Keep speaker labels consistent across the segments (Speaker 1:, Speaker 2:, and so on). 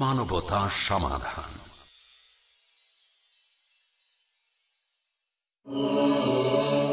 Speaker 1: মানবতা সমাধান।
Speaker 2: Oh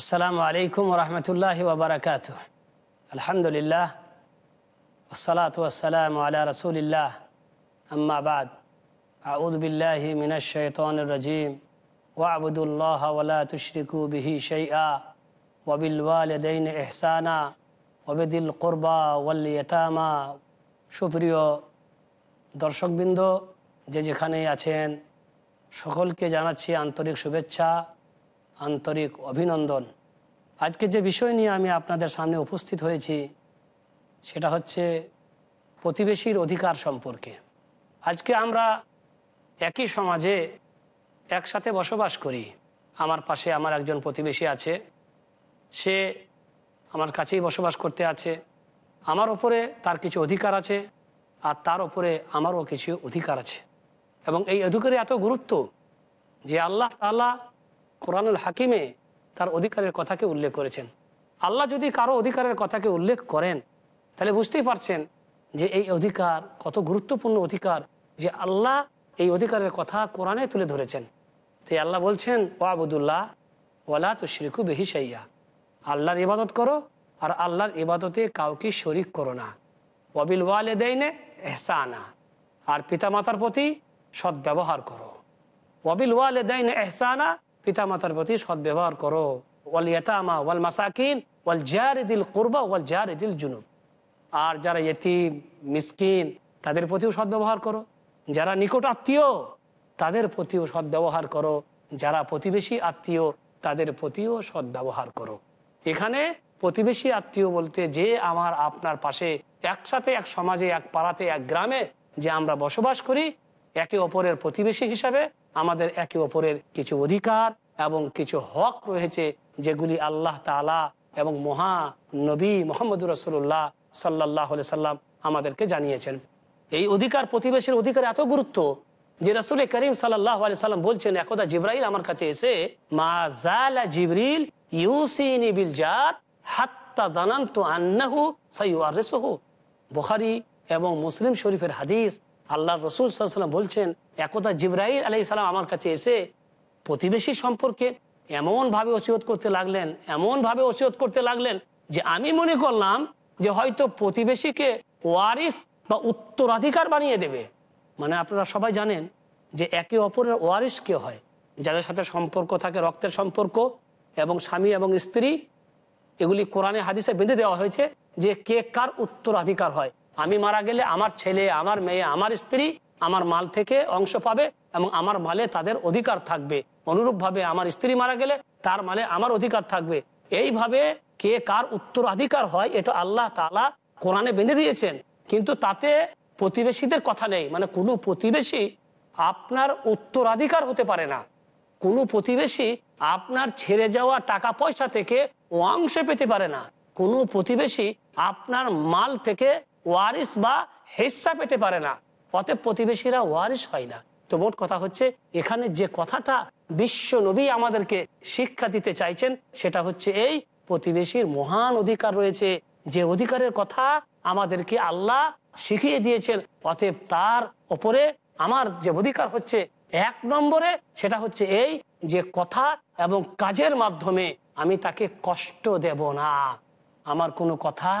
Speaker 2: আসসালামু আলাইকুম রহমতুল্লাহ ওবরাকাত আলহামদুলিল্লাহ ওসালাতাম আল্লাহ আলা রসুলিল্লাহ। আম্মাবাদ আউদবিল্লাহি মিনাশন রাজিম। ওয়াবুদুল্লাহ ওলা তুশ্রিকু বিহি শৈয়া ওবিলওয়ালদিন এহসানা ওবেদুল কোরবা ওয়াল্লিয়তামা সুপ্রিয় দর্শকবৃন্দ, যে যেখানেই আছেন, সকলকে জানাচ্ছি আন্তরিক শুভেচ্ছা। আন্তরিক অভিনন্দন। আজকে যে বিষয় নিয়ে আমি আপনাদের সামনে উপস্থিত হয়েছি, সেটা হচ্ছে প্রতিবেশীর অধিকার সম্পর্কে। আজকে আমরা একই সমাজে একসাথে বসবাস করি। আমার পাশে আমার একজন প্রতিবেশী আছে। সে আমার কাছেই বসবাস করতে আছে। আমার ওপরে তার কিছু অধিকার আছে আর তার ওপরে আমারও কিছু অধিকার আছে। এবং এই অধিকারে এত গুরুত্ব যে আল্লাহ তাল্লাহ কোরআনুল হাকিমে তার অধিকারের কথাকে উল্লেখ করেছেন। আল্লাহ যদি কারও অধিকারের কথাকে উল্লেখ করেন, তাহলে বুঝতেই পারছেন যে এই অধিকার, কত গুরুত্বপূর্ণ অধিকার যে আল্লাহ এই অধিকারের কথা কোরআনে তুলে ধরেছেন। তাই আল্লাহ বলছেন, ওয়াবুদুল্লাহ, ওয়ালা তো শিরকু বেহি সাইয়া আল্লাহর ইবাদত করো আর আল্লাহর ইবাদতে কাউকে শরিক করো না। ওয়াবিল ওয়ালে দেয়নে এহসানা। আর পিতামাতার প্রতি সদ্ব্যবহার করো। ওয়াবিল ওয়ালে দেয়নে এহসানা পিতামাতার প্রতি সদ্ব্যবহার করো। ওয়াল ইয়াতামা ওয়াল মাসাকিন ওয়াল জারিদিল কুরবা ওয়াল জারিদিল জুনুব। আর যারা ইয়েতিম, মিসকিন, তাদের প্রতিও সদ্ব্যবহার করো। যারা নিকট আত্মীয়, তাদের প্রতিও সদ্ব্যবহার করো। যারা প্রতিবেশী আত্মীয়, তাদের প্রতিও সদ্ব্যবহার করো। এখানে প্রতিবেশী আত্মীয় বলতে যে আমার আপনার পাশে, একসাথে, এক সমাজে, এক পাড়াতে, এক গ্রামে যে আমরা বসবাস করি, একে অপরের প্রতিবেশী হিসাবে আমাদের একে অপরের কিছু অধিকার এবং কিছু হক রয়েছে, যেগুলি আল্লাহ তালা এবং মহা নবী মোহাম্মদ রসুল্লাহ সাল্লাহ সাল্লাম আমাদেরকে জানিয়েছেন। এই অধিকার, প্রতিবেশীর অধিকার এত গুরুত্ব যে রসুল করিম সাল্লাহ সাল্লাম বলছেন, একদা জিব্রাইল আমার কাছে এসে, মা জালা জিবরিল ইউসিনি বিল জাত হাত্তা জানান্তু আন্নাহু সাইয়ারেসহু বুখারি এবং মুসলিম শরীফের হাদিস আল্লাহ রসুল সাল্লাম বলছেন, একদা জিব্রাহিল আলাই সালাম আমার কাছে এসে প্রতিবেশী সম্পর্কে এমনভাবে ওসিয়ত করতে লাগলেন, এমনভাবে ওসিয়ত করতে লাগলেন যে আমি মনে করলাম যে হয়তো প্রতিবেশীকে ওয়ারিস বা উত্তরাধিকার বানিয়ে দেবে। মানে আপনারা সবাই জানেন যে একে অপরের ওয়ারিস কে হয়? যাদের সাথে সম্পর্ক থাকে, রক্তের সম্পর্ক এবং স্বামী এবং স্ত্রী, এগুলি কোরআনে হাদিসে বেঁধে দেওয়া হয়েছে যে কে কার উত্তরাধিকার হয়। আমি মারা গেলে আমার ছেলে, আমার মেয়ে, আমার স্ত্রী আমার মাল থেকে অংশ পাবে এবং আমার মালে তাদের অধিকার থাকবে। অনুরূপভাবে আমার স্ত্রী মারা গেলে তার মালে আমার অধিকার থাকবে। এইভাবে কে কার উত্তরাধিকার হয় এটা আল্লাহ তালা কোরআনে বেঁধে দিয়েছেন। কিন্তু তাতে প্রতিবেশীদের কথা নেই। মানে কোনো প্রতিবেশী আপনার উত্তরাধিকার হতে পারে না। কোনো প্রতিবেশী আপনার ছেড়ে যাওয়া টাকা পয়সা থেকে অংশ পেতে পারে না। কোনো প্রতিবেশী আপনার মাল থেকে ওয়ারিস বা হেসা পেতে পারে না। অতএব প্রতিবেশীরা ওয়ারিস হয় না। তো মোট কথা হচ্ছে, এখানে যে কথাটা বিশ্ব নবী আমাদেরকে শিক্ষা দিতে চাইছেন, সেটা হচ্ছে এই, প্রতিবেশীর মহান অধিকার রয়েছে। যে অধিকারের কথা আমাদেরকে আল্লাহ শিখিয়ে দিয়েছেন, অতএব তার ওপরে আমার যে অধিকার হচ্ছে এক নম্বরে, সেটা হচ্ছে এই যে কথা এবং কাজের মাধ্যমে আমি তাকে কষ্ট দেব না। আমার কোনো কথা,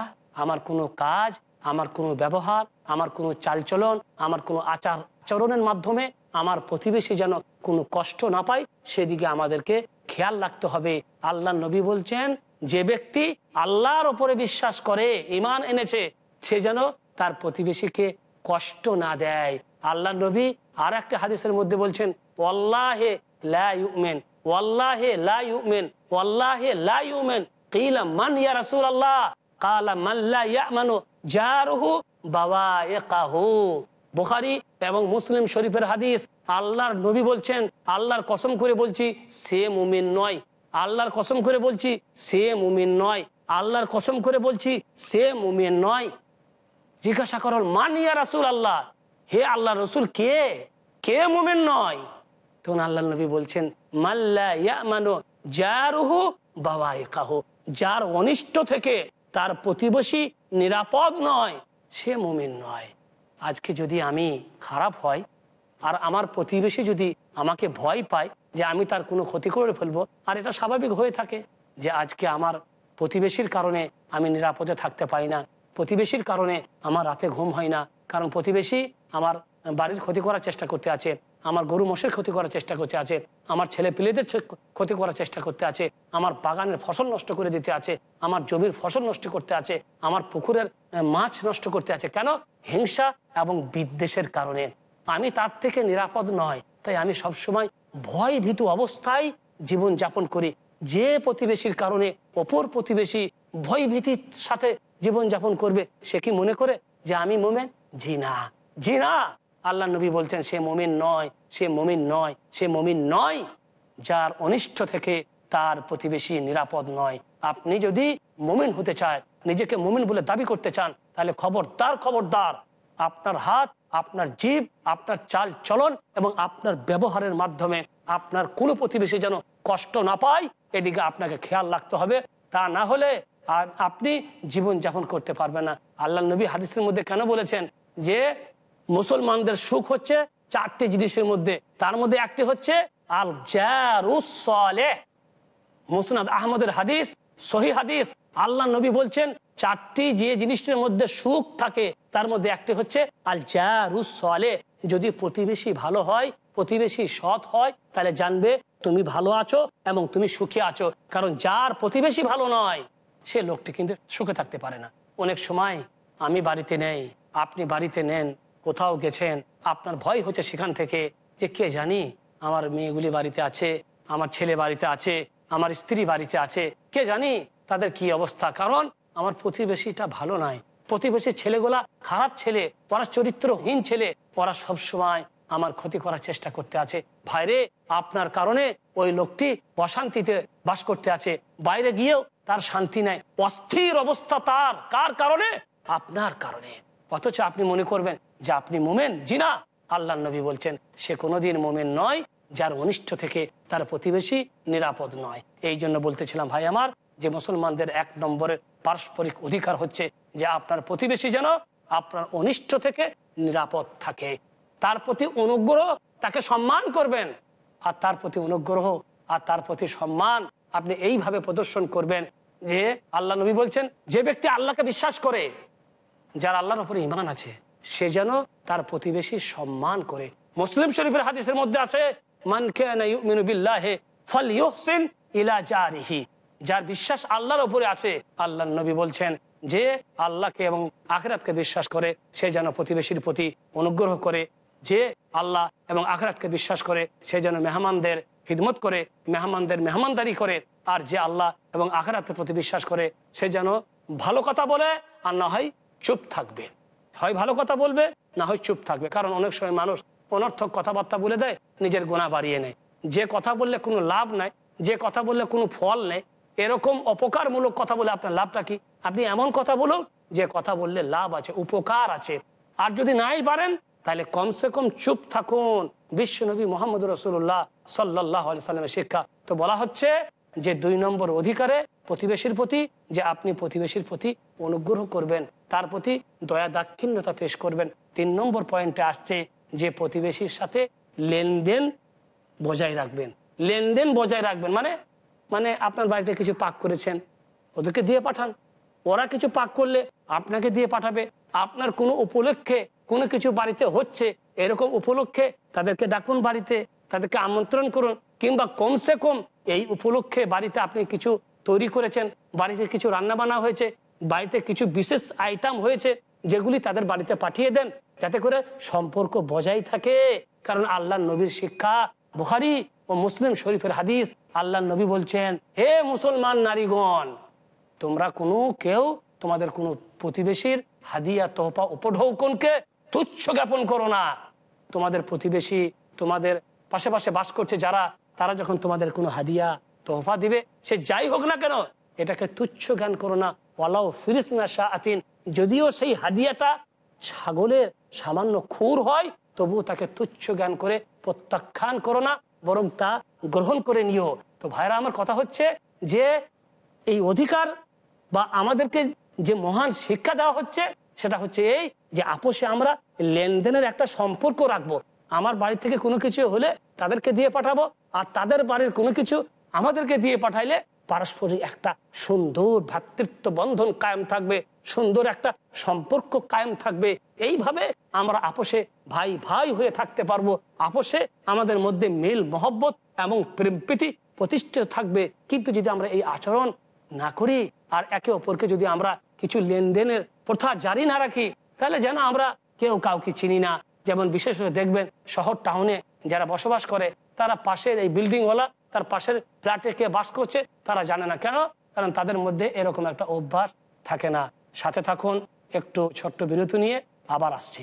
Speaker 2: আমার কোনো কাজ আমার কোনো ব্যবহার, আমার কোনো চালচলন, আমার কোনো আচার আচরণের মাধ্যমে আমার প্রতিবেশী যেন কোনো কষ্ট না পায়, সেদিকে আমাদেরকে খেয়াল রাখতে হবে। আল্লাহ নবী বলছেন, যে ব্যক্তি আল্লাহর ওপরে বিশ্বাস করে ইমান এনেছে, সে যেন তার প্রতিবেশীকে কষ্ট না দেয়। আল্লাহ নবী আর একটা হাদিসের মধ্যে বলছেন, ওয়াল্লাহে লা ইউমেন, ওয়াল্লাহে লা ইউমেন, ওয়াল্লাহে লা ইউমেন, কিলা মান ইয়া রাসূলুল্লাহ, কালা মান লা ইয়ামানু জারুহু বাওয়াইকাহু বুখারী এবং মুসলিম শরীফের হাদিস, আল্লাহর নবী বলছেন, আল্লাহর কসম করে বলছি, সে মুমিন নয়। আল্লাহর কসম করে বলছি, সে মুমিন নয়। আল্লাহর কসম করে বলছি, সে মুমিন নয়। জিজ্ঞাসা করল মানিয়া রাসুল আল্লাহ হে আল্লাহ রসুল, কে? কে মুমিন নয়? তখন আল্লাহ নবী বলছেন মাল্লা ইয়ামানু জারুহু বাবাইকাহু যার অনিষ্ট থেকে তার প্রতিবেশী নিরাপদ নয়, সে মুমিন নয়। আজকে যদি আমি খারাপ হয় আর আমার প্রতিবেশী যদি আমাকে ভয় পায় যে আমি তার কোনো ক্ষতি করে ফেলব, আর এটা স্বাভাবিক হয়ে থাকে যে আজকে আমার প্রতিবেশীর কারণে আমি নিরাপদে থাকতে পারি না, প্রতিবেশীর কারণে আমার রাতে ঘুম হয় না, কারণ প্রতিবেশী আমার বাড়ির ক্ষতি করার চেষ্টা করতে আছে আমার গরু মশের ক্ষতি করার চেষ্টা করতে আছে, আমার ছেলে পিলেদের ক্ষতি করার চেষ্টা করতে আছে, আমার বাগানের ফসল নষ্ট করে দিতে আছে, আমার জমির ফসল নষ্ট করতে আছে, আমার পুকুরের মাছ নষ্ট করতে আছে। কেন? হিংসা এবং বিদ্বেষের কারণে। আমি তার থেকে নিরাপদ নয়, তাই আমি সবসময় ভয় ভীতু অবস্থায় জীবন যাপন করি। যে প্রতিবেশীর কারণে অপর প্রতিবেশী ভয় ভীতির সাথে জীবন যাপন করবে, সে কি মনে করে যে আমি মোমেন? জি না। জি না! আল্লাহ নবী বলছেন, সে মমিন নয়, সে মমিন নয়, সে মমিন নয়, যার অনিষ্ট থেকে তার প্রতিবেশী নিরাপদ নয়। আপনি যদি মমিন হতে চায় নিজেকে মমিন বলে দাবি করতে চান, তাহলে খবরদার খবরদার। আপনার হাত, আপনার জীব, আপনার চাল চলন এবং আপনার ব্যবহারের মাধ্যমে আপনার কোনো প্রতিবেশী যেন কষ্ট না পায়, এদিকে আপনাকে খেয়াল রাখতে হবে। তা না হলে আর আপনি জীবন যাপন করতে পারবেন না। আল্লাহ নবী হাদিসের মধ্যে কেন বলেছেন যে মুসলমানদের সুখ হচ্ছে চারটি জিনিসের মধ্যে। তার মধ্যে একটি হচ্ছে আল জারুসলে মুসনাদ আহমদের হাদিস, সহি হাদিস। আল্লাহ নবী বলছেন, চারটি যে জিনিসটির মধ্যে সুখ থাকে, তার মধ্যে একটি হচ্ছে আল জারুসলে যদি প্রতিবেশী ভালো হয়, প্রতিবেশী সৎ হয়, তাহলে জানবে তুমি ভালো আছো এবং তুমি সুখে আছো। কারণ যার প্রতিবেশী ভালো নয়, সে লোকটি কিন্তু সুখে থাকতে পারে না। অনেক সময় আমি বাড়িতে নেই, আপনি বাড়িতে নেন কোথাও গেছেন, আপনার ভয় হচ্ছে সেখান থেকে যে কে জানি আমার মেয়েগুলি বাড়িতে আছে, আমার ছেলে বাড়িতে আছে, আমার স্ত্রী বাড়িতে আছে, কে জানি তাদের কি অবস্থা? কারণ আমার প্রতিবেশীটা ভালো নয় প্রতিবেশীর ছেলেগুলা খারাপ ছেলে ওরা চরিত্রহীন ছেলে, ওরা সবসময় আমার ক্ষতি করার চেষ্টা করতে আছে। ভাইরে, আপনার কারণে ওই লোকটি অশান্তিতে বাস করতে আছে। বাইরে গিয়েও তার শান্তি নাই। অস্থির অবস্থা তার। কার কারণে? আপনার কারণে। অথচ আপনি মনে করবেন যে আপনি মোমেন? জি না। আল্লাহ নবী বলছেন, সে কোনোদিন মোমেন নয় যার অনিষ্ট থেকে তার প্রতিবেশী নিরাপদ নয়। এই জন্য বলতেছিলাম, ভাই আমার, যে মুসলমানদের এক নম্বরের পারস্পরিক অধিকার হচ্ছে যে আপনার প্রতিবেশী যেন আপনার অনিষ্ট থেকে নিরাপদ থাকে। তার প্রতি অনুগ্রহ তাকে সম্মান করবেন। আর তার প্রতি অনুগ্রহ আর তার প্রতি সম্মান আপনি এইভাবে প্রদর্শন করবেন যে আল্লাহ নবী বলছেন, যে ব্যক্তি আল্লাহকে বিশ্বাস করে যার আল্লাহর উপরে ইমান আছে, সে যেন তার প্রতিবেশী সম্মান করে। মুসলিম শরীফের হাদিসের মধ্যে আছে যার বিশ্বাস আল্লাহর উপরে আছে, আল্লাহর নবী বলছেন যে আল্লাহকে এবং আখেরাতকে বিশ্বাস করে, সে যেন প্রতিবেশীর প্রতি অনুগ্রহ করে, যে আল্লাহ এবং আখরাতকে বিশ্বাস করে, সে যেন মেহমানদের খিদমত করে, মেহমানদের মেহমানদারি করে, আর যে আল্লাহ এবং আখরাতের প্রতি বিশ্বাস করে, সে যেন ভালো কথা বলে, আর না হয় চুপ থাকবে। হয় ভালো কথা বলবে, না হয় চুপ থাকবে। কারণ অনেক সময় মানুষ অনর্থক কথাবার্তা বলে দেয়, নিজের গোনা বাড়িয়ে নেয়। যে কথা বললে কোনো লাভ নাই, যে কথা বললে কোনো ফল নেই, এরকম অপকারমূলক কথা বলে আপনার লাভটা কি? আপনি এমন কথা বলুন, যে কথা বললে লাভ আছে, উপকার আছে। আর যদি নাই পারেন, তাহলে কমসে কম চুপ থাকুন। বিশ্বনবী মোহাম্মদ রসুল্লাহ সাল্লাহ সাল্লামের শিক্ষা। তো বলা হচ্ছে যে দুই নম্বর অধিকারে প্রতিবেশীর প্রতি, যে আপনি প্রতিবেশীর প্রতি অনুগ্রহ করবেন, তার প্রতি দয়া দাক্ষিণ্যতা পেশ করবেন। তিন নম্বর পয়েন্টে আসছে যে প্রতিবেশীর সাথে লেনদেন বজায় রাখবেন। লেনদেন বজায় রাখবেন মানে মানে আপনার বাড়িতে কিছু পাক করেছেন, ওদেরকে দিয়ে পাঠান। ওরা কিছু পাক করলে আপনাকে দিয়ে পাঠাবে। আপনার কোনো উপলক্ষে কোনো কিছু বাড়িতে হচ্ছে, এরকম উপলক্ষে তাদেরকে ডাকুন বাড়িতে, তাদেরকে আমন্ত্রণ করুন, কিংবা কমসে কম এই উপলক্ষে বাড়িতে আপনি কিছু তৈরি করেছেন, বাড়িতে কিছু রান্না বান্না হয়েছে, বাড়িতে কিছু বিশেষ আইটেম হয়েছে, যেগুলি তাদের বাড়িতে পাঠিয়ে দেন, যাতে করে সম্পর্ক বজায় থাকে। কারণ আল্লাহ নবীর শিক্ষা, বুখারি ও মুসলিম শরীফের হাদিস আল্লাহ নবী বলছেন, হে মুসলমান নারীগণ, তোমরা কোনো কেউ তোমাদের কোনো প্রতিবেশীর হাদিয়া, তোহফা, উপঢৌকনকে তুচ্ছ জ্ঞাপন করো না। তোমাদের প্রতিবেশী তোমাদের পাশে পাশে বাস করছে যারা তারা যখন তোমাদের কোনো হাদিয়া, তোহফা দিবে, সে যাই হোক না কেন, এটাকে তুচ্ছ জ্ঞান করো না। ওয়ালাও ফিরিস না শাহ আতিন যদিও সেই হাদিয়াটা ছাগলের সামান্য খুর হয়, তবুও তাকে তুচ্ছ জ্ঞান করে প্রত্যাখ্যান করো না, বরং তা গ্রহণ করে নিও। তো ভাইরা, আমার কথা হচ্ছে যে এই অধিকার বা আমাদেরকে যে মহান শিক্ষা দেওয়া হচ্ছে, সেটা হচ্ছে এই যে আপোষে আমরা লেনদেনের একটা সম্পর্ক রাখব। আমার বাড়ি থেকে কোনো কিছু হলে তাদেরকে দিয়ে পাঠাবো আর তাদের বাড়ির কোনো কিছু আমাদেরকে দিয়ে পাঠাইলে পারস্পরিক একটা সুন্দর ভ্রাতৃত্ব বন্ধন কায়েম থাকবে, সুন্দর একটা সম্পর্ক কায়েম থাকবে। এইভাবে আমরা আপোষে ভাই ভাই হয়ে থাকতে পারব। আপোষে আমাদের মধ্যে মিল, মহব্বত এবং প্রেম প্রীতি প্রতিষ্ঠিত থাকবে। কিন্তু যদি আমরা এই আচরণ না করি আর একে অপরকে যদি আমরা কিছু লেনদেনের প্রথা জারি না রাখি, তাহলে যেন আমরা কেউ কাউকে চিনি না। যেমন বিশেষ করে দেখবেন শহর টাউনে যারা বসবাস করে তারা পাশের এই বিল্ডিংওয়ালা তার পাশের ফ্ল্যাটে কে বাস করছে, তারা জানে না কেন? কারণ তাদের মধ্যে এরকম একটা অভ্যাস থাকে না। সাথে থাকুন, একটু ছোট্ট বিরতি নিয়ে আবার আসছি।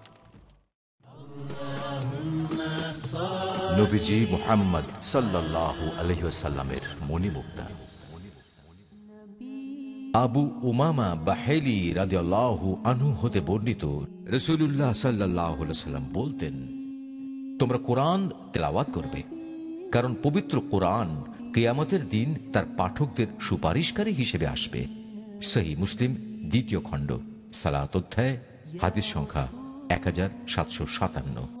Speaker 3: নবীজি মোহাম্মদ সাল্লাল্লাহু আলহিসাল্লামের মণিমুক্তা। আবু উমামা বাহেলি রাদিয়াল্লাহু আনহু হতে বর্ণিত রসুল্লাহ সাল্লাহ বলতেন, তোমরা কোরআন তেলাওয়াত করবে, কারণ পবিত্র কোরআন কেয়ামতের দিন তার পাঠকদের সুপারিশকারী হিসেবে আসবে। সহি মুসলিম, দ্বিতীয় খণ্ড, সালাত অধ্যায়, হাদিস সংখ্যা এক হাজার সাতশো সাতান্ন।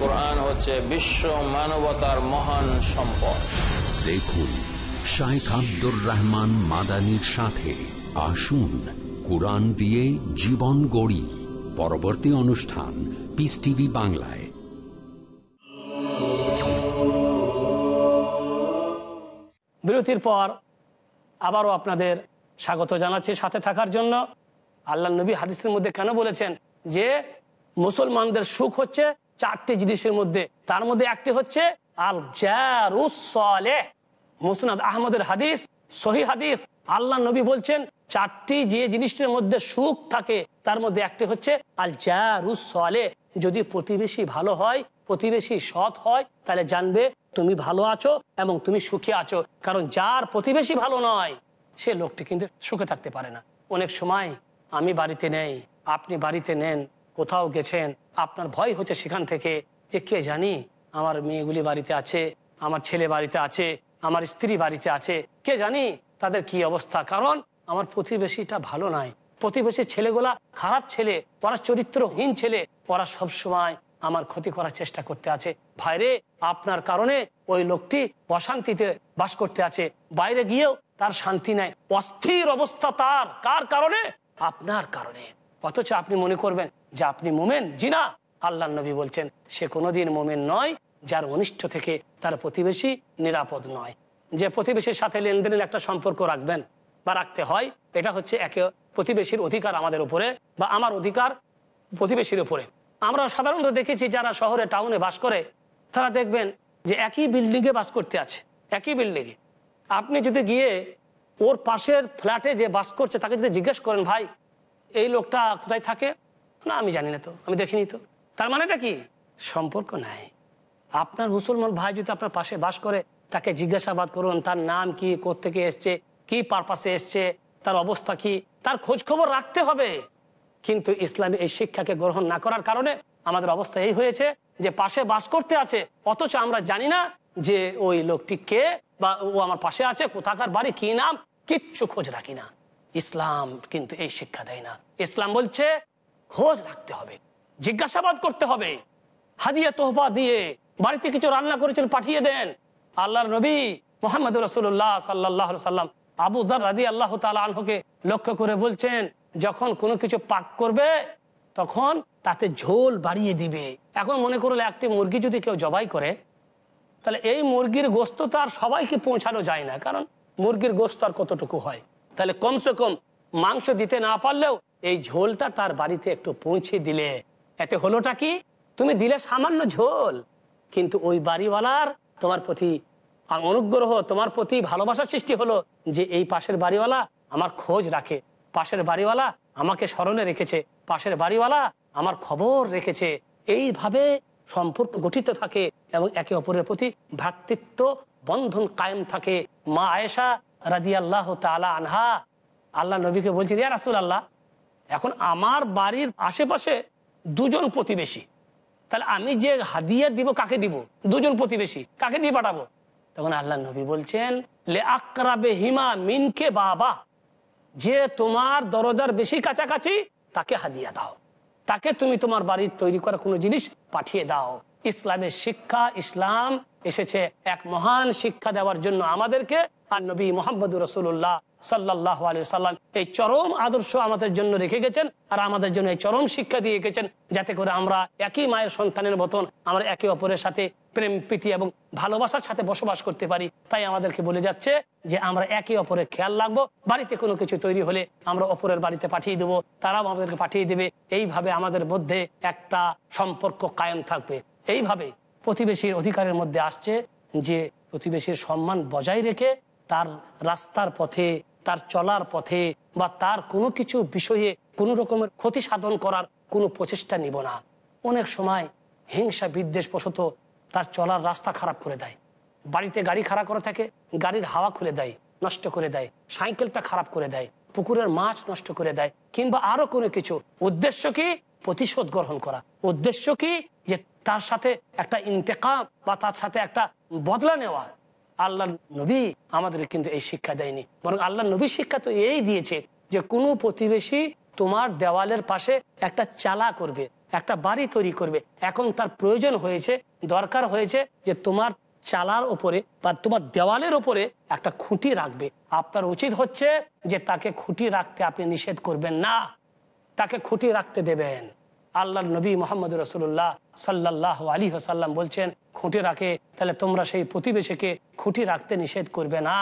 Speaker 4: কোরআন হচ্ছে বিশ্ব মানবতার মহান সম্পদ।
Speaker 1: দেখুন শাইখ আব্দুর রহমান মাদানির সাথে আসুন কোরআন দিয়ে জীবন গড়ি। পরবর্তী অনুষ্ঠান পিস টিভি বাংলায়।
Speaker 2: বিরতির পর আবারও আপনাদের স্বাগত জানাচ্ছি সাথে থাকার জন্য। আল্লাহ নবী হাদিসের মধ্যে কেন বলেছেন যে মুসলমানদের সুখ হচ্ছে? চারটি জিনিসের মধ্যে। তার মধ্যে একটি হচ্ছে আল জারুসলে মুসনাদ আহমদের হাদিস, সহি হাদিস। আল্লাহ নবী বলছেন, চারটি যে জিনিসটির মধ্যে সুখ থাকে, তার মধ্যে একটি হচ্ছে আল জারুসলে যদি প্রতিবেশী ভালো হয়, প্রতিবেশী সৎ হয়, তাহলে জানবে তুমি ভালো আছো এবং তুমি সুখে আছো। কারণ যার প্রতিবেশী ভালো নয়, সে লোকটি কিন্তু সুখে থাকতে পারে না। অনেক সময় আমি বাড়িতে নেই, আপনি বাড়িতে নেন কোথাও গেছেন, আপনার ভয় হচ্ছে সেখান থেকে যে কে জানি আমার মেয়েগুলি বাড়িতে আছে, আমার ছেলে বাড়িতে আছে, আমার স্ত্রী বাড়িতে আছে, কে জানি তাদের কি অবস্থা? কারণ আমার প্রতিবেশীটা ভালো নয় প্রতিবেশীর ছেলেগুলা খারাপ ছেলে ওরা চরিত্রহীন ছেলে ওরা সবসময় আমার ক্ষতি করার চেষ্টা করতে আছে। ভাইরে আপনার কারণে ওই লোকটি অশান্তিতে বাস করতে আছে। বাইরে গিয়েও তার শান্তি নাই। অস্থির অবস্থা তার। কার কারণে? আপনার কারণে। অথচ আপনি মনে করবেন যে আপনি মোমেন? জি না। আল্লাহ নবী বলছেন, সে কোনোদিন মোমেন নয় যার অনিষ্ট থেকে তার প্রতিবেশী নিরাপদ নয়। যে প্রতিবেশীর সাথে লেনদেনের একটা সম্পর্ক রাখবেন বা রাখতে হয়, এটা হচ্ছে একে প্রতিবেশীর অধিকার আমাদের উপরে বা আমার অধিকার প্রতিবেশীর উপরে। আমরা সাধারণত দেখেছি যারা শহরে, টাউনে বাস করে, তারা দেখবেন যে একই বিল্ডিংয়ে বাস করতে আছে, একই বিল্ডিংয়ে। আপনি যদি গিয়ে ওর পাশের ফ্ল্যাটে যে বাস করছে, তাকে যদি জিজ্ঞেস করেন, ভাই, এই লোকটা কোথায় থাকে? না, আমি জানি না তো, আমি দেখিনি তো। তার মানেটা কি? সম্পর্ক নাই। আপনার মুসলমান ভাই যদি আপনার পাশে বাস করে, তাকে জিজ্ঞাসাবাদ করুন, তার নাম কি থেকে এসছে, কি পারপাসে এসছে, তার অবস্থা কি, তার খোঁজ খবর রাখতে হবে। কিন্তু ইসলামী এই শিক্ষাকে গ্রহণ না করার কারণে আমাদের অবস্থা এই হয়েছে যে পাশে বাস করতে আছে, অথচ আমরা জানি না যে ওই লোকটি কে বা ও আমার পাশে আছে, কোথাকার বাড়ি, কি নাম, কিচ্ছু খোঁজ রাখি না। ইসলাম কিন্তু এই শিক্ষা দেয় না। ইসলাম বলছে খোঁজ রাখতে হবে, জিজ্ঞাসাবাদ করতে হবে। হাদিয়া তোহবা দিয়ে বাড়িতে কিছু রান্না করেছেন, পাঠিয়ে দেন। আল্লাহর নবী মোহাম্মদ রসুল্লাহ সাল্লাহ সাল্লাম আবু দার রাদি আল্লাহ আনহকে লক্ষ্য করে বলছেন, যখন কোনো কিছু পাক করবে, তখন তাতে ঝোল বাড়িয়ে দিবে। এখন মনে করলে একটি মুরগি যদি কেউ জবাই করে, তাহলে এই মুরগির গোস্ত তো আর সবাইকে পৌঁছানো যায় না, কারণ মুরগির গোস্ত আর কতটুকু হয়? তাহলে কমসে কম মাংস দিতে না পারলেও এই ঝোলটা তার বাড়িতে একটু পৌঁছে দিলে। এতে হলোটা কি? তুমি দিলে সামান্য ঝোল, কিন্তু ওই বাড়িওয়ালার তোমার প্রতি অনুগ্রহ, তোমার প্রতি ভালোবাসার সৃষ্টি হলো যে এই পাশের বাড়িওয়ালা আমার খোঁজ রাখে, পাশের বাড়িওয়ালা আমাকে স্মরণে রেখেছে, পাশের বাড়িওয়ালা আমার খবর রেখেছে। এইভাবে সম্পর্ক গঠিত থাকে এবং একে অপরের প্রতি ভ্রাতৃত্ব বন্ধন কায়েম থাকে। মা আয়েশা রাজি আল্লাহ তালা আনহা, আল্লাহ নবীকে বলছেন ইয়া রাসুল আল্লাহ এখন আমার বাড়ির আশেপাশে দুজন প্রতিবেশী। তাহলে আমি যে হাদিয়া দিব, কাকে দিব? দুজন প্রতিবেশী, কাকে দিয়ে পাঠাবো? তখন আল্লাহ নবী বলছেন, লে আকরাবে হিমা মিনকে বাবা। যে তোমার দরজার বেশি কাছাকাছি, তাকে হাদিয়া দাও। তাকে তুমি তোমার বাড়ির তৈরি করা কোনো জিনিস পাঠিয়ে দাও। ইসলামের শিক্ষা, ইসলাম এসেছে এক মহান শিক্ষা দেওয়ার জন্য আমাদেরকে। আর নবী মোহাম্মদ রসুল্লাহ সাল্লাহ সাল্লাম এই চরম আদর্শ আমাদের জন্য রেখে গেছেন আর আমাদের জন্য এই চরম শিক্ষা দিয়ে গেছেন যাতে করে আমরা একই মায়ের সন্তানের মতন আমরা একে অপরের সাথে প্রেম, প্রীতি এবং ভালোবাসার সাথে বসবাস করতে পারি। তাই আমাদেরকে বলে যাচ্ছে যে আমরা একে অপরের খেয়াল রাখব, বাড়িতে কোনো কিছু তৈরি হলে আমরা অপরের বাড়িতে পাঠিয়ে দেবো, তারাও আমাদেরকে পাঠিয়ে দেবে। এইভাবে আমাদের মধ্যে একটা সম্পর্ক কায়েম থাকবে। এইভাবে প্রতিবেশীর অধিকারের মধ্যে আসছে যে প্রতিবেশীর সম্মান বজায় রেখে তার রাস্তার পথে তার চলার পথে বা তার কোনো কিছু বিষয়ে কোনো রকমের ক্ষতি সাধন করার কোনো প্রচেষ্টা নিব না। অনেক সময় হিংসা বিদ্বেষ বশত তার চলার রাস্তা খারাপ করে দেয়। বাড়িতে গাড়ি খারাপ করে থাকে, গাড়ির হাওয়া খুলে দেয়, নষ্ট করে দেয়, সাইকেলটা খারাপ করে দেয়, পুকুরের মাছ নষ্ট করে দেয়, কিংবা আরও কোনো কিছু। উদ্দেশ্য কি? প্রতিশোধ গ্রহণ করা। উদ্দেশ্য কি? যে তার সাথে একটা ইন্তেকাম বা তার সাথে একটা বদলা নেওয়া। আল্লাহ নবী আমাদের কিন্তু এই শিক্ষা দেয়নি। বরং আল্লাহ নবী শিক্ষা তো এই দিয়েছে যে কোনো প্রতিবেশী তোমার দেওয়ালের পাশে একটা চালা করবে, একটা বাড়ি তৈরি করবে। এখন তার প্রয়োজন হয়েছে, দরকার হয়েছে যে তোমার চালার ওপরে বা তোমার দেওয়ালের ওপরে একটা খুঁটি রাখবে। আপনার উচিত হচ্ছে যে তাকে খুঁটি রাখতে আপনি নিষেধ করবেন না। তাকে খুঁটি রাখতে দেবেন। আল্লাহ নবী মোহাম্মদ রসুল্লাহ সাল্লাহ আলী হাসাল্লাম বলছেন, খুঁটি রাখে, তাহলে তোমরা সেই প্রতিবেশীকে খুঁটি রাখতে নিষেধ করবে না।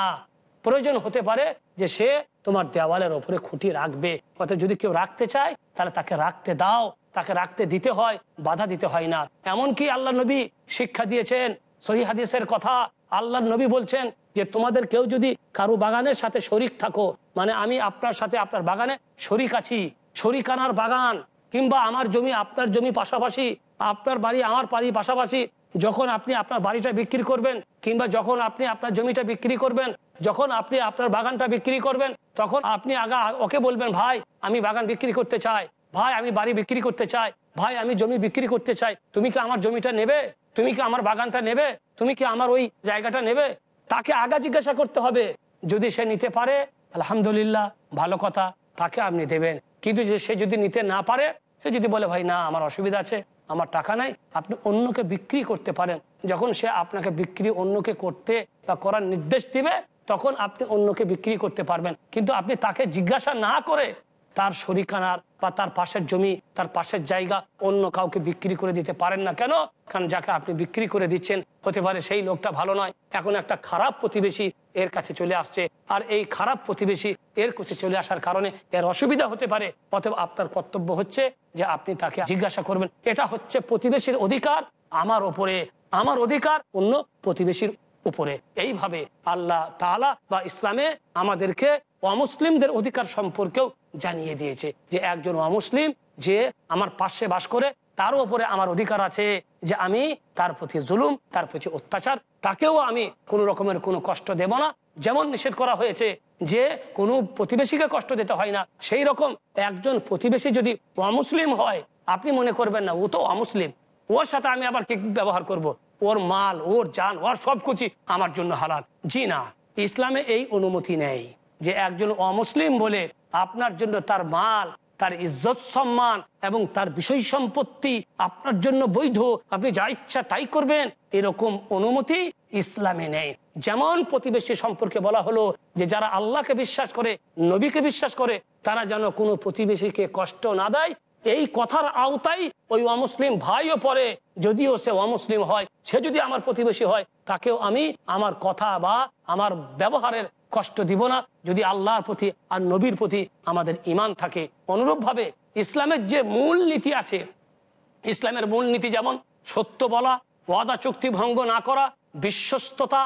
Speaker 2: প্রয়োজন হতে পারে যে সে তোমার দেওয়ালের ওপরে খুঁটি রাখবে। অর্থাৎ যদি কেউ রাখতে চায়, তাহলে তাকে রাখতে দাও। তাকে রাখতে দিতে হয়, বাধা দিতে হয় না। এমনকি আল্লাহ নবী শিক্ষা দিয়েছেন, সহি হাদিসের কথা আল্লাহ নবী বলছেন যে, তোমাদের কেউ যদি কারু বাগানের সাথে শরিক থাকো মানে আমি আপনার সাথে আপনার বাগানে শরিক আছি শরিকানার বাগান কিংবা আমার জমি, আপনার জমি পাশাপাশি, আপনার বাড়ি, আমার বাড়ি পাশাপাশি, যখন আপনি আপনার বাড়িটা বিক্রি করবেন, কিংবা যখন আপনি আপনার জমিটা বিক্রি করবেন, যখন আপনি আপনার বাগানটা বিক্রি করবেন, তখন আপনি আগা, ওকে বলবেন, ভাই, আমি বাগান বিক্রি করতে চাই। ভাই, আমি বাড়ি বিক্রি করতে চাই। ভাই, আমি জমি বিক্রি করতে চাই। তুমি কি আমার জমিটা নেবে? তুমি কি আমার বাগানটা নেবে? তুমি কি আমার ওই জায়গাটা নেবে? তাকে আগা জিজ্ঞাসা করতে হবে। যদি সে নিতে পারে, আলহামদুলিল্লাহ, ভালো কথা, তাকে আপনি দেবেন। কিন্তু সে যদি নিতে না পারে সে যদি বলে, ভাই, না, আমার অসুবিধা আছে, আমার টাকা নাই, আপনি অন্যকে বিক্রি করতে পারেন। যখন সে আপনাকে বিক্রি অন্যকে করতে বা করার নির্দেশ দিবে, তখন আপনি অন্যকে বিক্রি করতে পারবেন। কিন্তু আপনি তাকে জিজ্ঞাসা না করে তার শরিকানার বা তার পাশের জমি, তার পাশের জায়গা অন্য কাউকে বিক্রি করে দিতে পারেন না। কেন? কারণ যাকে আপনি বিক্রি করে দিচ্ছেন, হতে পারে সেই লোকটা ভালো নয়। এখন একটা খারাপ প্রতিবেশী এর কাছে চলে আসছে আর এই খারাপ প্রতিবেশী এর কাছে চলে আসার কারণে এর অসুবিধা হতে পারে। অতএব আপনার কর্তব্য হচ্ছে যে আপনি তাকে জিজ্ঞাসা করবেন, এটা হচ্ছে প্রতিবেশীর অধিকার আমার ওপরে? আমার অধিকার অন্য প্রতিবেশীর উপরে? এইভাবে আল্লাহ তাআলা বা ইসলামে আমাদেরকে অমুসলিমদের অধিকার সম্পর্কেও জানিয়ে দিয়েছে যে একজন অমুসলিম যে আমার পাশে বাস করে, তার উপরে আমার অধিকার আছে যে আমি তার প্রতি জুলুম, তার প্রতি অত্যাচার, তাকেও আমি কোনো রকমের কোনো কষ্ট দেব না। যেমন নিষেধ করা হয়েছে যে কোনো প্রতিবেশীকে কষ্ট দিতে হয় না, সেই রকম একজন প্রতিবেশী যদি অমুসলিম হয়, আপনি মনে করবেন না, ও তো অমুসলিম, ওর সাথে আমি আবার কি ব্যবহার করব। ওর মাল, ওর জান, ওর সব কিছু আমার জন্য হালাল। জি না, ইসলামে এই অনুমতি নেই। যে একজন অমুসলিম বলে আপনার জন্য তার মাল, তার ইজ্জত সম্মান এবং তার বিষয় সম্পত্তি আপনার জন্য বৈধ, আপনি যা ইচ্ছা তাই করবেন, এরকম অনুমতি ইসলামে নেই। যেমন প্রতিবেশী সম্পর্কে বলা হলো যে যারা আল্লাহকে বিশ্বাস করে, নবীকে বিশ্বাস করে, তারা যেন কোনো প্রতিবেশীকে কষ্ট না দেয়। এই কথার আওতায় ওই অমুসলিম ভাইও পরে যদিও সে অমুসলিম হয়, সে যদি আমার প্রতিবেশী হয়, তাকেও আমি, আমার কথা বা আমার ব্যবহারের কষ্ট দিব না। যদি আল্লাহর প্রতি আর নবীর প্রতি আমাদের ইমান থাকে, অনুরূপভাবে ইসলামের যে মূল নীতি আছে, ইসলামের মূল নীতি যেমন সত্য বলা, ওয়াদা চুক্তি ভঙ্গ না করা, বিশ্বস্ততা,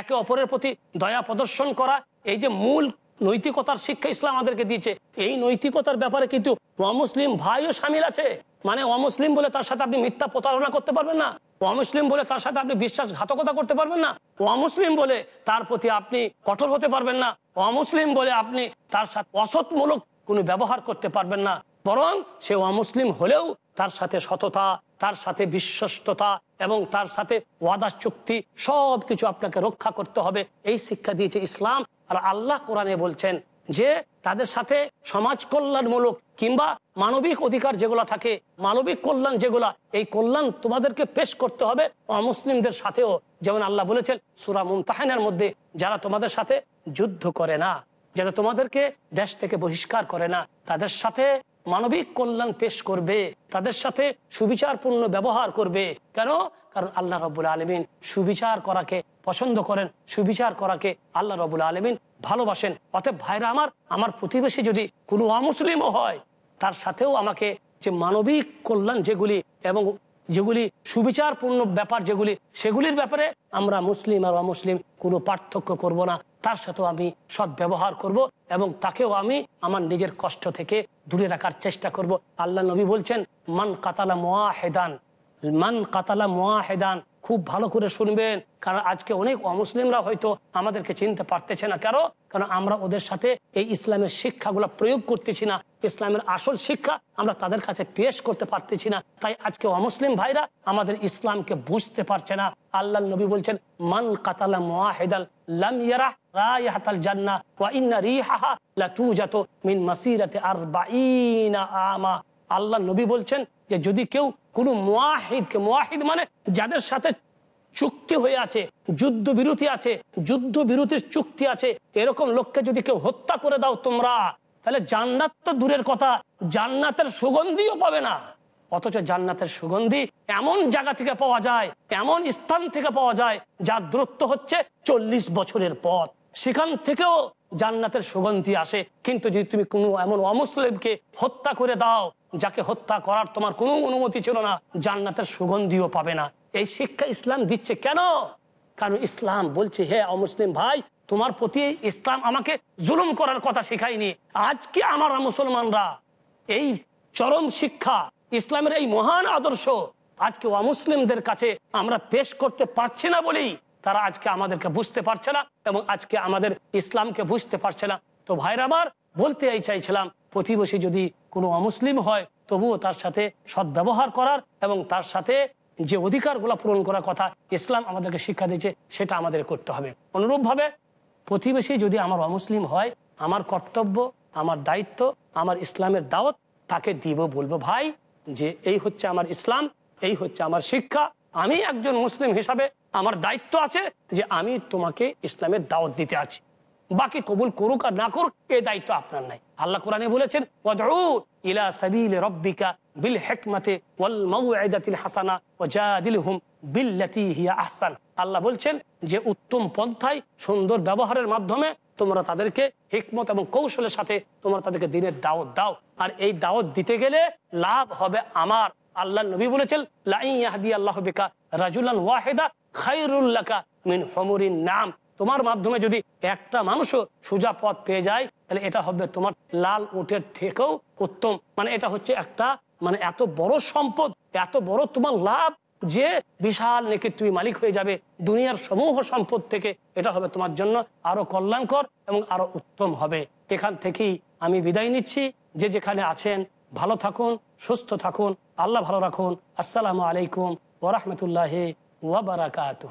Speaker 2: একে অপরের প্রতি দয়া প্রদর্শন করা, এই যে মূল নৈতিকতার শিক্ষা ইসলাম আমাদেরকে দিয়েছে। এই নৈতিকতার ব্যাপারে কিন্তু অমুসলিম ভাইও সামিল আছে। মানে অমুসলিম বলে তার সাথে আপনি মিথ্যা প্রতারণা করতে পারবেন না। অমুসলিম বলে তার সাথে আপনি বিশ্বাসঘাতকতা করতে পারবেন না। অমুসলিম বলে তার প্রতি আপনি কঠোর হতে পারবেন না। অমুসলিম বলে আপনি তার সাথে অসৎমূলক কোনো ব্যবহার করতে পারবেন না। বরং সে অমুসলিম হলেও তার সাথে সততা, তার সাথে বিশ্বস্ততা এবং তার সাথে ওয়াদা চুক্তি সব কিছু আপনাকে রক্ষা করতে হবে। এই শিক্ষা দিয়েছে ইসলাম। আর আল্লাহ কোরআনে বলছেন যে তাদের সাথে সমাজ কল্যাণমূলক কিংবা মানবিক অধিকার যেগুলো থাকে, মানবিক কল্যাণ যেগুলা, এই কল্যাণ তোমাদেরকে পেশ করতে হবে অমুসলিমদের সাথেও। যেমন আল্লাহ বলেছেন, সুরা মুমতাহানের মধ্যে, যারা তোমাদের সাথে যুদ্ধ করে না, যারা তোমাদেরকে দেশ থেকে বহিষ্কার করে না, তাদের সাথে মানবিক কল্যাণ পেশ করবে, তাদের সাথে সুবিচারপূর্ণ ব্যবহার করবে। কেন? কারণ আল্লাহ রবুল আলমিন সুবিচার করাকে পছন্দ করেন, সুবিচার করাকে আল্লাহ রবুল আলমিন ভালোবাসেন। অতএব ভাইরা আমার আমার প্রতিবেশী যদি কোনো অমুসলিমও হয়, তার সাথেও আমাকে যে মানবিক কল্যাণ যেগুলি এবং যেগুলি সুবিচারপূর্ণ ব্যাপার যেগুলি, সেগুলির ব্যাপারে আমরা মুসলিম আর অমুসলিম কোনো পার্থক্য করব না। তার সাথেও আমি সৎ ব্যবহার করব এবং তাকেও আমি আমার নিজের কষ্ট থেকে দূরে রাখার চেষ্টা করব। আল্লাহ নবী বলছেন, মান কাতালা মোয়াহেদান মান কাতালা মোয়াহেদান খুব ভালো করে শুনবেন। কারণ আজকে অনেক অমুসলিমরা হয়তো আমাদেরকে চিনতে পারতেছে না। কেন? কারণ আমরা ওদের সাথে এই ইসলামের শিক্ষাগুলো প্রয়োগ করতেছি না। ইসলামের আসল শিক্ষা আমরা তাদের কাছে পেশ করতে পারতেছি না। তাই আজকে অমুসলিম ভাইরা আমাদের ইসলামকে বুঝতে পারছে না। আল্লাহ নবী বলছেন, মান কাতালা মোয়াহেদান লাম মিন মাসিরাতি আরবাঈনা আমা। আল্লাহ নবী বলছেন যে যদি কেউ কোনো মোয়াহিদকে মোয়াহিদ মানে যাদের সাথে চুক্তি হয়ে আছে যুদ্ধ বিরতি আছে যুদ্ধ বিরতির চুক্তি আছে, এরকম লোককে যদি কেউ হত্যা করে দাও তোমরা, তাহলে জান্নাত তো দূরের কথা, জান্নাতের সুগন্ধিও পাবে না। অথচ জান্নাতের সুগন্ধি এমন জায়গা থেকে পাওয়া যায়, এমন স্থান থেকে পাওয়া যায় যার দূরত্ব হচ্ছে চল্লিশ বছরের পথ। সেখান থেকেও জান্নাতের সুগন্ধি আসে। কিন্তু যদি তুমি কোনো এমন অমুসলিমকে হত্যা করে দাও, যাকে হত্যা করার তোমার কোনো অনুমতি ছিল না, জান্নাতের সুগন্ধিও পাবে না। এই শিক্ষা ইসলাম দিচ্ছে কেন? কারণ ইসলাম বলছে, হে অমুসলিম ভাই, তোমার প্রতি ইসলাম আমাকে জুলুম করার কথা শেখায়নি। আজকে আমার মুসলমানরা, এই চরম শিক্ষা, ইসলামের এই মহান আদর্শ, আজকে অমুসলিমদের কাছে আমরা পেশ করতে পারছি না বলেই তারা আজকে আমাদেরকে বুঝতে পারছে না এবং আজকে আমাদের ইসলামকে বুঝতে পারছে না। তো ভাইরা আমার, বলতে এই চাইছিলাম, প্রতিবেশী যদি কোনো অমুসলিম হয়, তবুও তার সাথে সদ্ব্যবহার করার এবং তার সাথে যে অধিকারগুলো পূরণ করার কথা ইসলাম আমাদেরকে শিক্ষা দিয়েছে, সেটা আমাদের করতে হবে। অনুরূপভাবে, প্রতিবেশী যদি আমার অমুসলিম হয়, আমার কর্তব্য, আমার দায়িত্ব, আমার ইসলামের দাওয়াত, তাকে দিব, বলব, ভাই, যে এই হচ্ছে আমার ইসলাম, এই হচ্ছে আমার শিক্ষা, আমি একজন মুসলিম হিসাবে আমার দায়িত্ব আছে যে আমি তোমাকে ইসলামের দাওয়াত দিতে আছি। বাকি কবুল করুক আর না করুক এই দায়িত্ব আপনার নাই। আল্লাহ কোরআনে বলেছেন হাসানা হিয়া আহসান। আল্লাহ বলছেন যে, উত্তম পন্থায় সুন্দর ব্যবহারের মাধ্যমে তোমরা তাদেরকে হিকমত এবং কৌশলের সাথে তোমরা তাদেরকে দিনের দাওয়াত দাও। আর এই দাওয়াত দিতে গেলে লাভ হবে আমার। আল্লাহ নবী বলেছেন লাই আল্লাহ বিকা খাইরুল্লাকা মিন হমুরিন নাম। তোমার মাধ্যমে যদি একটা মানুষও সোজা পথ পেয়ে যায়, তাহলে এটা হবে তোমার লাল উটের থেকেও উত্তম। মানে এটা হচ্ছে একটা মানে এত বড় সম্পদ, এত বড় তোমার লাভ যে বিশাল নেকি তুমি মালিক হয়ে যাবে দুনিয়ার সমূহ সম্পদ থেকে। এটা হবে তোমার জন্য আরও কল্যাণকর এবং আরও উত্তম হবে। এখান থেকেই আমি বিদায় নিচ্ছি। যে যেখানে আছেন, ভালো থাকুন, সুস্থ থাকুন, আল্লাহ ভালো রাখুন। আসসালামু আলাইকুম ওরহমতুল্লাহ
Speaker 1: وبركاته